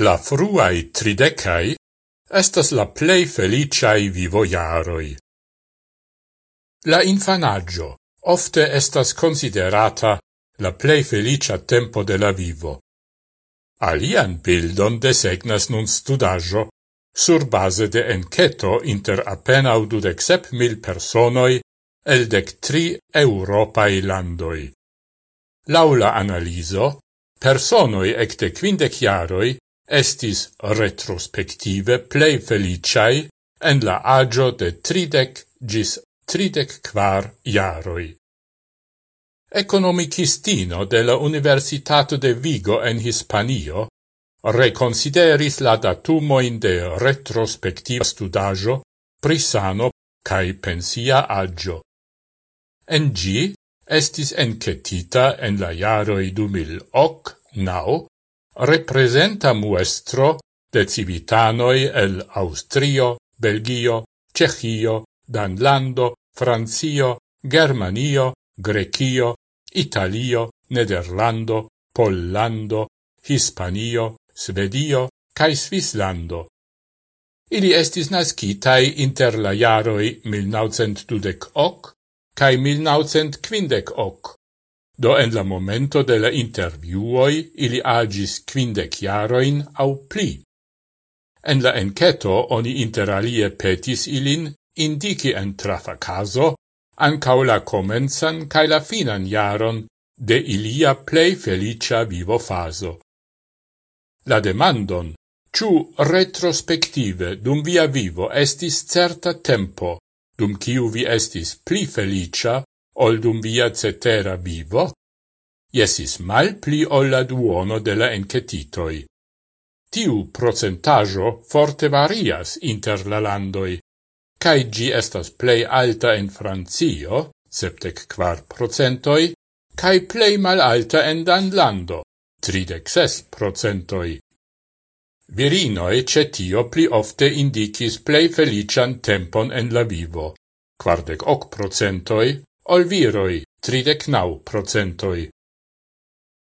La fruai tridecai estas la plei feliciai vivoiaroi. La infanaggio ofte estas considerata la plei felicia tempo de la vivo. Alian bildon desegnas nun studaggio sur base de enceto inter apenau dudec sep mil personoi el dec tri europai landoi. Laula analiso, personoi ecte quindec iaroi estis retrospektive plei feliciai en la agio de tridec gis tridec quar iaroi. Economicistino de la Universitato de Vigo en Hispanio reconsideris la datumoin de retrospectiva studajo prisano cae pensia agio. En gi estis encetita en la iaroi 2008 nau representa muestro de civitanoi el Austrio, Belgio, Cechio, Danlando, Francio, Germanio, Grecio, Italio, Nederlando, Pollando, Hispanio, Svedio cae Svislando. Ili estis nascitai inter la jaroi 1928 cae 1950. Do en la momento de la interviuoi ili agis quindec jaroin au pli. En la enceto oni interalie petis ilin indici en trafa caso ancau la comensan cae la finan jaron de ilia plei felicia vivo faso. La demandon, ciu retrospective dum via vivo estis certa tempo, dum ciu vi estis pli felicia ol dum via cetera vivo, Iesis mal pli ol la duono de la encetitoi. Tiu procentajo forte varias inter la landoi, cae gi estas plei alta en Francio, septec quar procentoi, cae plei mal alta en Danlando, tridec ses procentoi. Virinoi cetio pli ofte indicis plei felician tempon en la vivo, quardec hoc procentoi, ol viroi, tridec nau procentoi.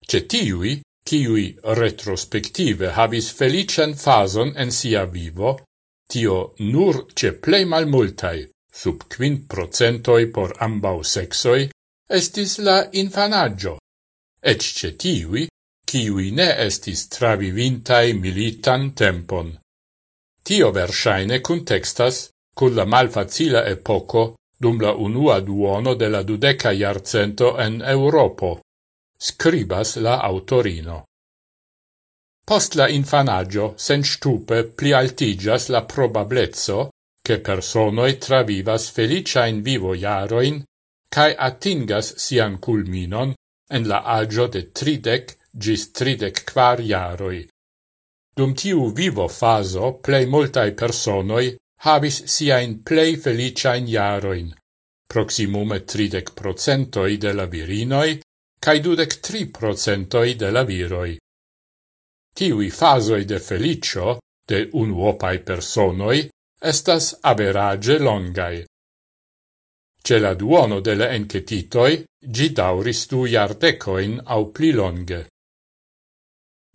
Cetiui, tiui, kiui retrospektive havis felician fason en sia vivo, tio nur ce plei mal multai, sub quint procentoi por ambau sexoi, estis la infanaggio, ec ce tiui, kiui ne estis travivintai militan tempon. Tio versaine contextas cun la malfacila epoco dum la unua duono de la dudeca iarcento en Europo, scribas la autorino. Post la infanaggio sen stupe pli altigas la probablezzo che personoi travivas felicain vivo iaroin cae attingas sian culminon en la agio de tridec gis tridec quar iaroi. Dum tiu vivo faso plei multae personoi havis siain plei feliciain jaroin, proximume 30 procentoi de la virinoi cae 23 procentoi de la viroi. Tiui fasoi de felicio de unuopai personoi estas average longai. Ce la duono de la encetitoi, gi dauris du iardecoin au pli longe.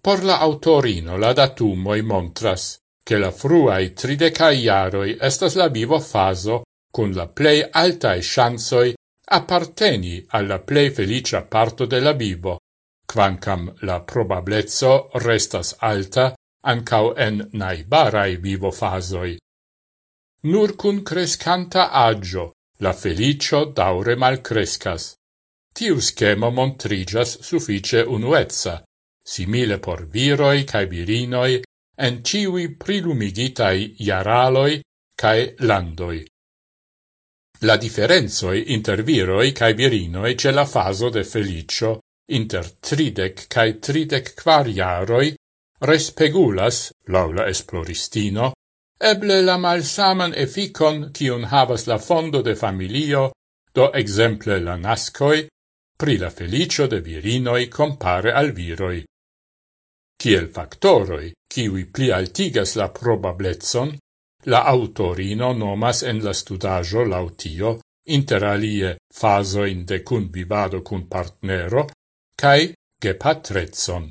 Por la autorino la datumoi montras che la fruai tridecai iaroi estas la vivo faso cun la plei altae chansoi apparteni alla plei felicia parto de la vivo, quancam la probablezzo restas alta ancau en naibarai vivo fasoi. Nur cun crescanta agio la felicio daure mal crescas. Tiu schema montrigas suffice unuezza, simile por viroi cae virinoi en ciui prilumigitai iaraloi cae landoi. La differenzoi inter viroi cae virinoi ce la faso de felicio inter tridec cae tridec quariaroi respegulas, laula esploristino, eble la malsaman efficon cion havas la fondo de familio, do exemple la nascoi, pri la felicio de virinoi compare al viroi. Ciel factoroi ciui pli altigas la probablezzon, la autorino nomas en la studajo lautio interalie fasoin de cun vivado cun partnero cae gepatrezon.